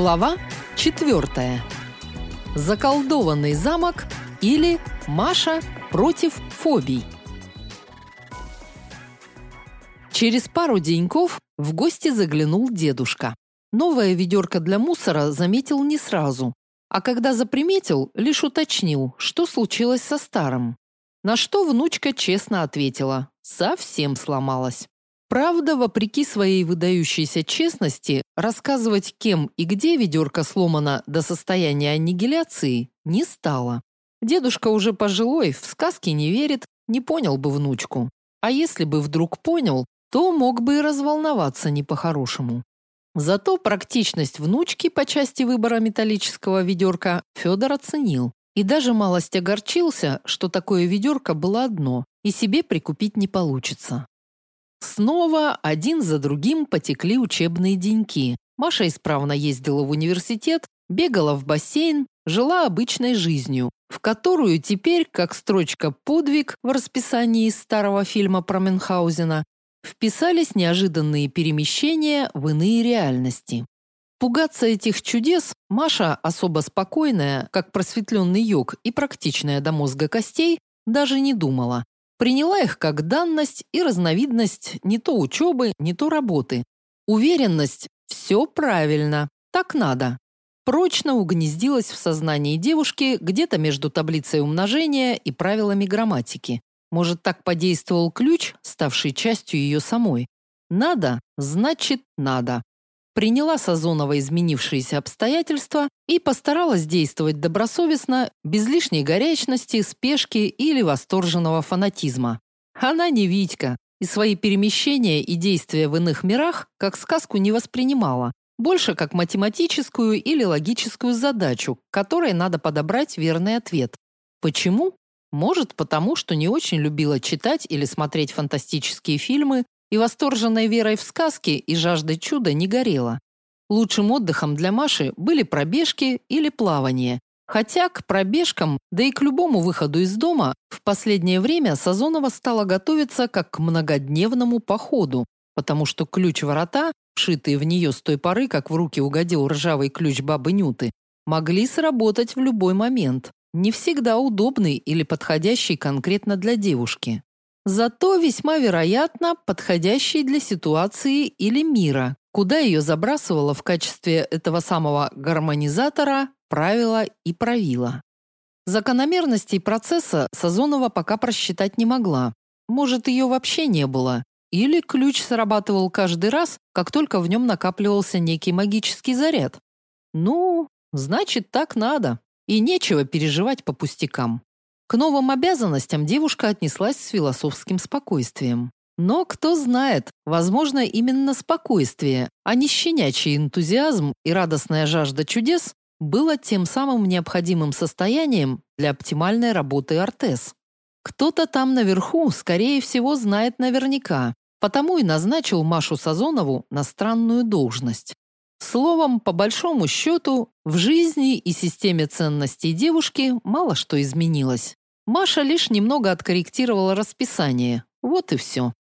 Глава 4. Заколдованный замок или Маша против фобий. Через пару деньков в гости заглянул дедушка. Новое ведерко для мусора заметил не сразу, а когда заприметил, лишь уточнил, что случилось со старым. На что внучка честно ответила: совсем сломалась. Правда, вопреки своей выдающейся честности, рассказывать, кем и где ведерко сломано до состояния аннигиляции, не стала. Дедушка уже пожилой, в сказки не верит, не понял бы внучку. А если бы вдруг понял, то мог бы и разволноваться не по-хорошему. Зато практичность внучки по части выбора металлического ведерка Федор оценил. И даже малость огорчился, что такое ведерко было одно, и себе прикупить не получится. Снова один за другим потекли учебные деньки. Маша исправно ездила в университет, бегала в бассейн, жила обычной жизнью, в которую теперь, как строчка «подвиг» в расписании старого фильма про Мюнхгаузена, вписались неожиданные перемещения в иные реальности. Пугаться этих чудес Маша, особо спокойная, как просветленный йог и практичная до мозга костей, даже не думала, Приняла их как данность и разновидность не то учебы, не то работы. Уверенность – все правильно, так надо. Прочно угнездилась в сознании девушки где-то между таблицей умножения и правилами грамматики. Может, так подействовал ключ, ставший частью ее самой. Надо, значит, надо приняла Сазонова изменившиеся обстоятельства и постаралась действовать добросовестно, без лишней горячности, спешки или восторженного фанатизма. Она не Витька, и свои перемещения и действия в иных мирах как сказку не воспринимала, больше как математическую или логическую задачу, которой надо подобрать верный ответ. Почему? Может, потому что не очень любила читать или смотреть фантастические фильмы, и восторженной верой в сказки и жаждой чуда не горела. Лучшим отдыхом для Маши были пробежки или плавание. Хотя к пробежкам, да и к любому выходу из дома в последнее время Сазонова стала готовиться как к многодневному походу, потому что ключ-ворота, вшитые в нее с той поры, как в руки угодил ржавый ключ бабы Нюты, могли сработать в любой момент, не всегда удобный или подходящий конкретно для девушки зато весьма вероятно подходящей для ситуации или мира, куда ее забрасывало в качестве этого самого гармонизатора, правила и правила. Закономерностей процесса Сазонова пока просчитать не могла. Может, ее вообще не было, или ключ срабатывал каждый раз, как только в нем накапливался некий магический заряд. Ну, значит, так надо. И нечего переживать по пустякам. К новым обязанностям девушка отнеслась с философским спокойствием. Но кто знает, возможно, именно спокойствие, а не щенячий энтузиазм и радостная жажда чудес было тем самым необходимым состоянием для оптимальной работы Артес. Кто-то там наверху, скорее всего, знает наверняка, потому и назначил Машу Сазонову на странную должность. Словом, по большому счету, в жизни и системе ценностей девушки мало что изменилось. Маша лишь немного откорректировала расписание. Вот и все.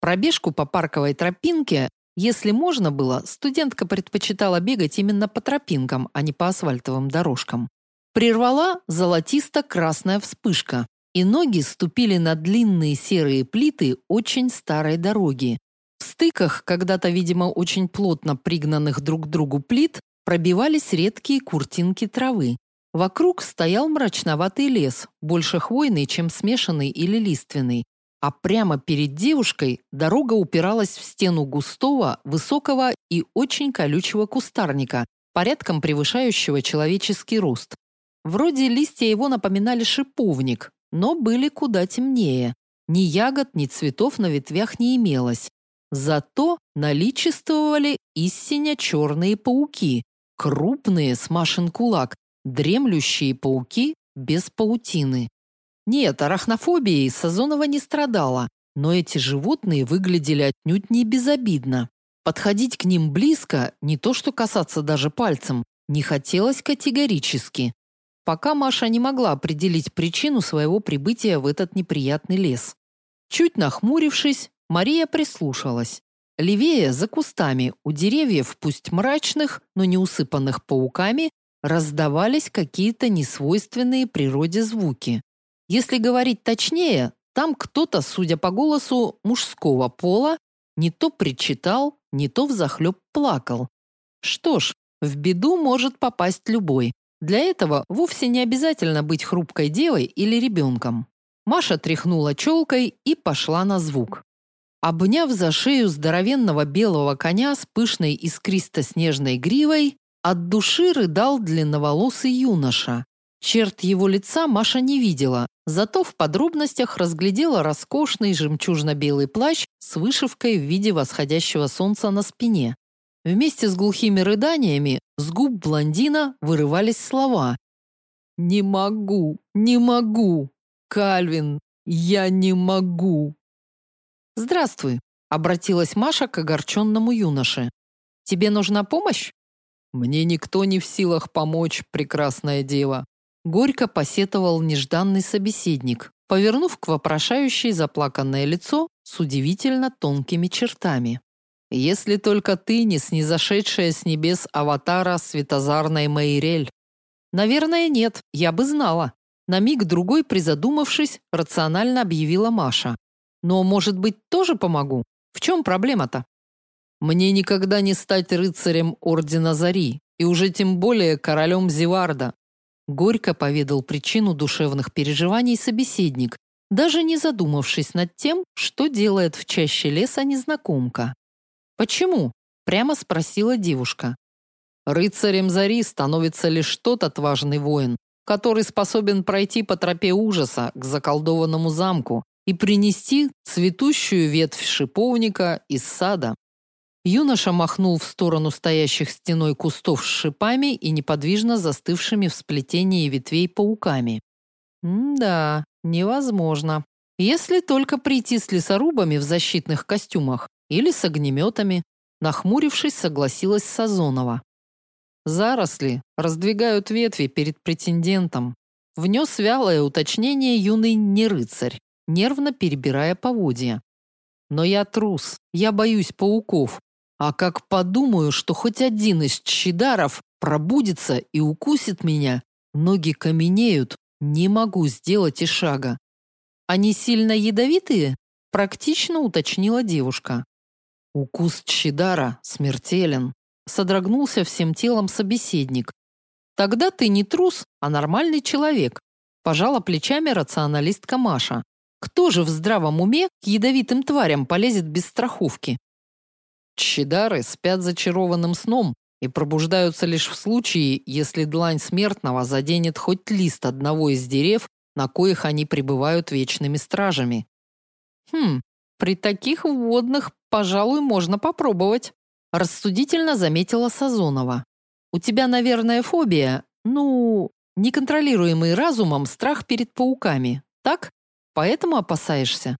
Пробежку по парковой тропинке, если можно было, студентка предпочитала бегать именно по тропинкам, а не по асфальтовым дорожкам. Прервала золотисто-красная вспышка, и ноги ступили на длинные серые плиты очень старой дороги. В стыках, когда-то, видимо, очень плотно пригнанных друг к другу плит, пробивались редкие куртинки травы. Вокруг стоял мрачноватый лес, больше хвойный, чем смешанный или лиственный, а прямо перед девушкой дорога упиралась в стену густого, высокого и очень колючего кустарника, порядком превышающего человеческий рост. Вроде листья его напоминали шиповник, но были куда темнее. Ни ягод, ни цветов на ветвях не имелось. Зато наличествовали истинно черные пауки, крупные с Машин кулак, Дремлющие пауки без паутины. Нет, арахнофобией Сазонова не страдала, но эти животные выглядели отнюдь не безобидно. Подходить к ним близко, не то что касаться даже пальцем, не хотелось категорически. Пока Маша не могла определить причину своего прибытия в этот неприятный лес. Чуть нахмурившись, Мария прислушалась. левее за кустами, у деревьев, пусть мрачных, но не усыпанных пауками, раздавались какие-то несвойственные природе звуки. Если говорить точнее, там кто-то, судя по голосу мужского пола, не то причитал, не то взахлеб плакал. Что ж, в беду может попасть любой. Для этого вовсе не обязательно быть хрупкой девой или ребенком. Маша тряхнула челкой и пошла на звук. Обняв за шею здоровенного белого коня с пышной искристо-снежной гривой, от души рыдал длинноволосый юноша. Черт его лица Маша не видела, зато в подробностях разглядела роскошный жемчужно-белый плащ с вышивкой в виде восходящего солнца на спине. Вместе с глухими рыданиями с губ блондина вырывались слова: "Не могу, не могу, Кальвин, я не могу". "Здравствуй", обратилась Маша к огорченному юноше. "Тебе нужна помощь?" Мне никто не в силах помочь, прекрасная дева. Горько посетовал нежданный собеседник, повернув к вопрошающей заплаканное лицо с удивительно тонкими чертами. Если только ты не снизошедшая с небес аватара светозарной Мейрель. Наверное, нет, я бы знала. На миг другой призадумавшись, рационально объявила Маша. Но, может быть, тоже помогу? В чем проблема-то? Мне никогда не стать рыцарем ордена Зари, и уже тем более королем Зеварда. Горько поведал причину душевных переживаний собеседник, даже не задумавшись над тем, что делает в чаще леса незнакомка. Почему? прямо спросила девушка. Рыцарем Зари становится лишь тот отважный воин, который способен пройти по тропе ужаса к заколдованному замку и принести цветущую ветвь шиповника из сада. Юноша махнул в сторону стоящих стеной кустов с шипами и неподвижно застывшими в сплетении ветвей пауками. М-да, невозможно. Если только прийти с лесорубами в защитных костюмах или с огнеметами, нахмурившись, согласилась Сазонова. Заросли раздвигают ветви перед претендентом. Внес вялое уточнение юный нерыцарь, нервно перебирая поводья. Но я трус, я боюсь пауков, а как подумаю, что хоть один из чидаров пробудится и укусит меня, ноги каменеют, не могу сделать и шага. Они сильно ядовитые? Практично уточнила девушка. Укус чидара смертелен, содрогнулся всем телом собеседник. Тогда ты не трус, а нормальный человек, пожала плечами рационалистка Маша. Кто же в здравом уме к ядовитым тварям полезет без страховки? Чидары спят зачарованным сном и пробуждаются лишь в случае, если длань смертного заденет хоть лист одного из дерев, на коих они пребывают вечными стражами. Хм, при таких вводных, пожалуй, можно попробовать, рассудительно заметила Сазонова. У тебя, наверное, фобия, ну, неконтролируемый разумом страх перед пауками. Так? Поэтому опасаешься?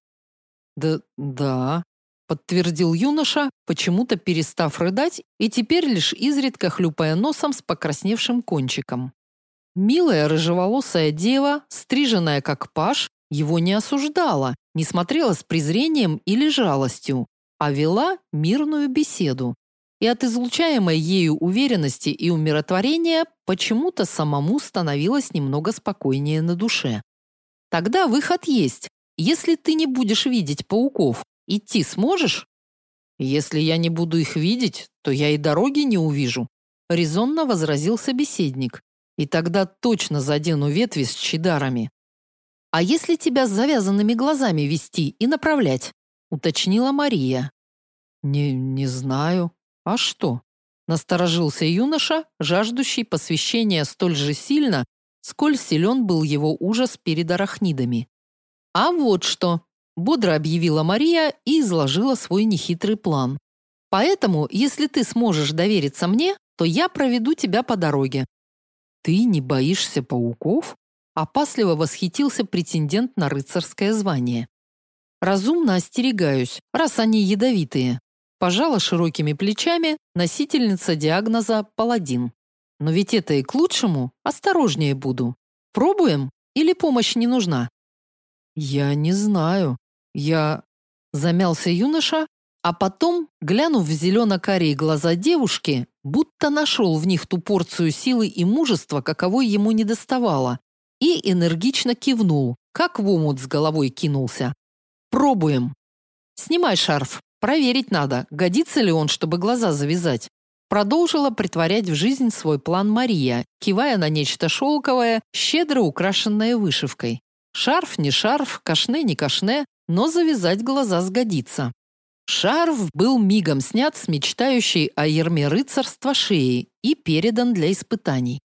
Да, да, подтвердил юноша, почему-то перестав рыдать и теперь лишь изредка хлюпая носом с покрасневшим кончиком. Милая рыжеволосая дева, стриженная как паж, его не осуждала, не смотрела с презрением или жалостью, а вела мирную беседу. И от излучаемой ею уверенности и умиротворения почему-то самому становилось немного спокойнее на душе. Тогда выход есть. Если ты не будешь видеть пауков, Идти сможешь? Если я не буду их видеть, то я и дороги не увижу, резонно возразил собеседник. И тогда точно задену ветви с чидарами. А если тебя с завязанными глазами вести и направлять? уточнила Мария. Не не знаю. А что? Насторожился юноша, жаждущий посвящения столь же сильно, сколь силен был его ужас перед арахнидами. А вот что, бодро объявила Мария и изложила свой нехитрый план. Поэтому, если ты сможешь довериться мне, то я проведу тебя по дороге. Ты не боишься пауков? опасливо восхитился претендент на рыцарское звание. Разумно остерегаюсь, раз они ядовитые. Пожала широкими плечами носительница диагноза паладин. Но ведь это и к лучшему, осторожнее буду. Пробуем или помощь не нужна? Я не знаю, я замялся юноша, А потом, глянув в зелено-карие глаза девушки, будто нашел в них ту порцию силы и мужества, каковой ему не доставало, и энергично кивнул, как в омут с головой кинулся. Пробуем. Снимай шарф. Проверить надо, годится ли он, чтобы глаза завязать. Продолжила притворять в жизнь свой план Мария, кивая на нечто шелковое, щедро украшенное вышивкой. Шарф не шарф, кашне не кашне, но завязать глаза сгодится. Шарф был мигом снят с мечтающей о ерме рыцарства шеи и передан для испытаний.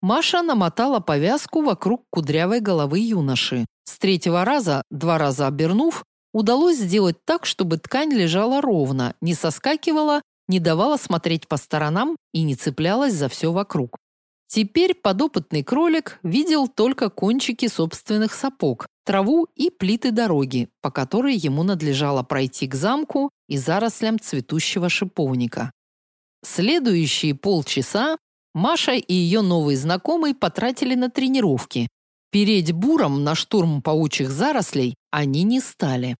Маша намотала повязку вокруг кудрявой головы юноши. С третьего раза, два раза обернув, удалось сделать так, чтобы ткань лежала ровно, не соскакивала, не давала смотреть по сторонам и не цеплялась за все вокруг. Теперь подопытный кролик видел только кончики собственных сапог, траву и плиты дороги, по которой ему надлежало пройти к замку и зарослям цветущего шиповника. Следующие полчаса Маша и ее новый знакомый потратили на тренировки. Переть буром на штурм паучьих зарослей они не стали.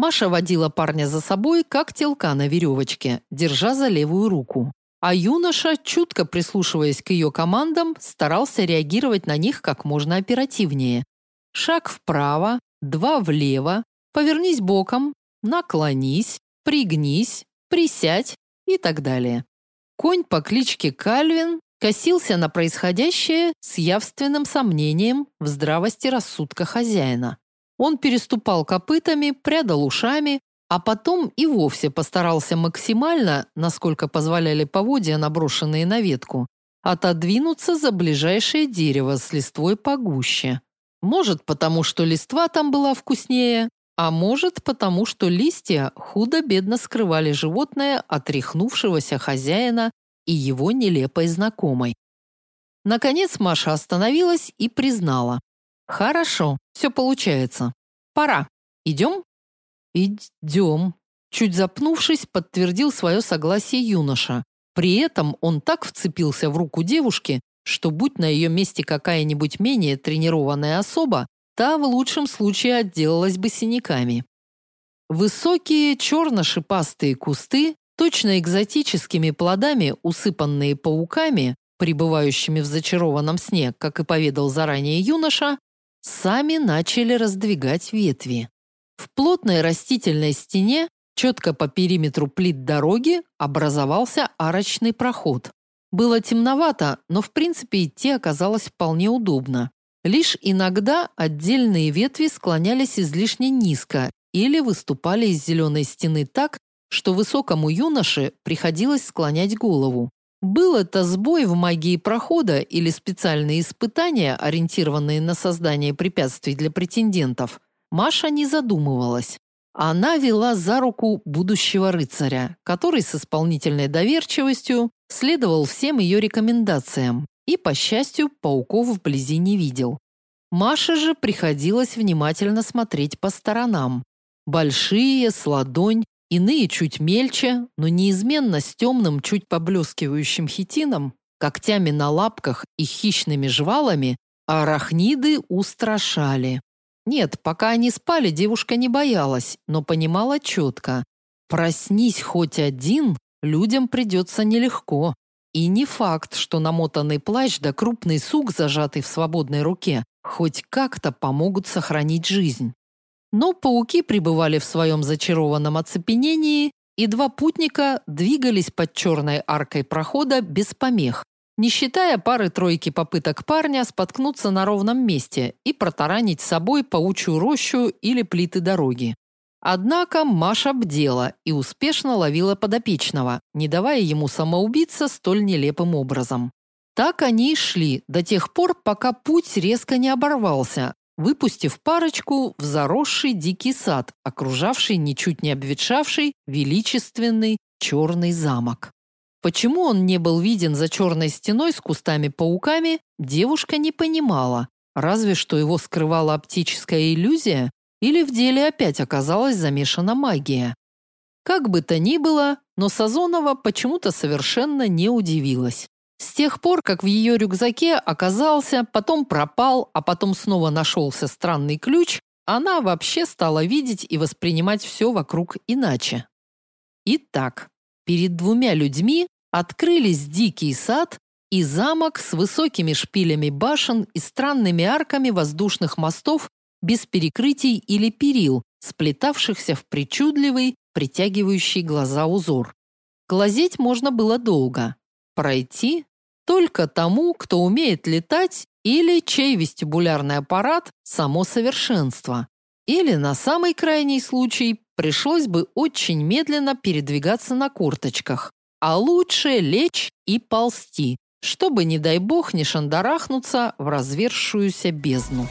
Маша водила парня за собой, как телка на веревочке, держа за левую руку. А юноша, чутко прислушиваясь к ее командам, старался реагировать на них как можно оперативнее. Шаг вправо, два влево, повернись боком, наклонись, пригнись, присядь и так далее. Конь по кличке Кальвин косился на происходящее с явственным сомнением в здравости рассудка хозяина. Он переступал копытами, прядал ушами, а потом и вовсе постарался максимально, насколько позволяли поводья, наброшенные на ветку, отодвинуться за ближайшее дерево с листвой погуще. Может, потому что листва там была вкуснее, а может, потому что листья худо-бедно скрывали животное от рехнувшегося хозяина и его нелепой знакомой. Наконец Маша остановилась и признала: "Хорошо, все получается. Пора. Идем?» «Идем», – чуть запнувшись, подтвердил свое согласие юноша. При этом он так вцепился в руку девушки, что будь на ее месте какая-нибудь менее тренированная особа, та в лучшем случае отделалась бы синяками. Высокие черно-шипастые кусты, точно экзотическими плодами, усыпанные пауками, пребывающими в зачарованном сне, как и поведал заранее юноша, сами начали раздвигать ветви. В плотной растительной стене, четко по периметру плит дороги, образовался арочный проход. Было темновато, но в принципе идти оказалось вполне удобно. Лишь иногда отдельные ветви склонялись излишне низко или выступали из зеленой стены так, что высокому юноше приходилось склонять голову. Был это сбой в магии прохода или специальные испытания, ориентированные на создание препятствий для претендентов, Маша не задумывалась. Она вела за руку будущего рыцаря, который с исполнительной доверчивостью следовал всем ее рекомендациям и, по счастью, пауков вблизи не видел. Маше же приходилось внимательно смотреть по сторонам. Большие, с ладонь, иные чуть мельче, но неизменно с темным, чуть поблескивающим хитином, когтями на лапках и хищными жвалами, арахниды устрашали. Нет, пока они спали, девушка не боялась, но понимала четко. Проснись хоть один, людям придется нелегко. И не факт, что намотанный плащ да крупный сук, зажатый в свободной руке, хоть как-то помогут сохранить жизнь. Но пауки пребывали в своем зачарованном оцепенении, и два путника двигались под черной аркой прохода без помех, не считая пары-тройки попыток парня споткнуться на ровном месте и протаранить собой паучью рощу или плиты дороги. Однако Маша бдела и успешно ловила подопечного, не давая ему самоубиться столь нелепым образом. Так они и шли до тех пор, пока путь резко не оборвался, выпустив парочку в заросший дикий сад, окружавший ничуть не обветшавший величественный черный замок. Почему он не был виден за черной стеной с кустами-пауками, девушка не понимала. Разве что его скрывала оптическая иллюзия или в деле опять оказалась замешана магия. Как бы то ни было, но Сазонова почему-то совершенно не удивилась. С тех пор, как в ее рюкзаке оказался, потом пропал, а потом снова нашелся странный ключ, она вообще стала видеть и воспринимать все вокруг иначе. Итак, перед двумя людьми открылись дикий сад и замок с высокими шпилями башен и странными арками воздушных мостов без перекрытий или перил, сплетавшихся в причудливый, притягивающий глаза узор. Глазеть можно было долго. Пройти только тому, кто умеет летать или чей вестибулярный аппарат само совершенство. Или на самый крайний случай пришлось бы очень медленно передвигаться на корточках, а лучше лечь и ползти, чтобы не дай бог не шандарахнуться в развершуюся бездну.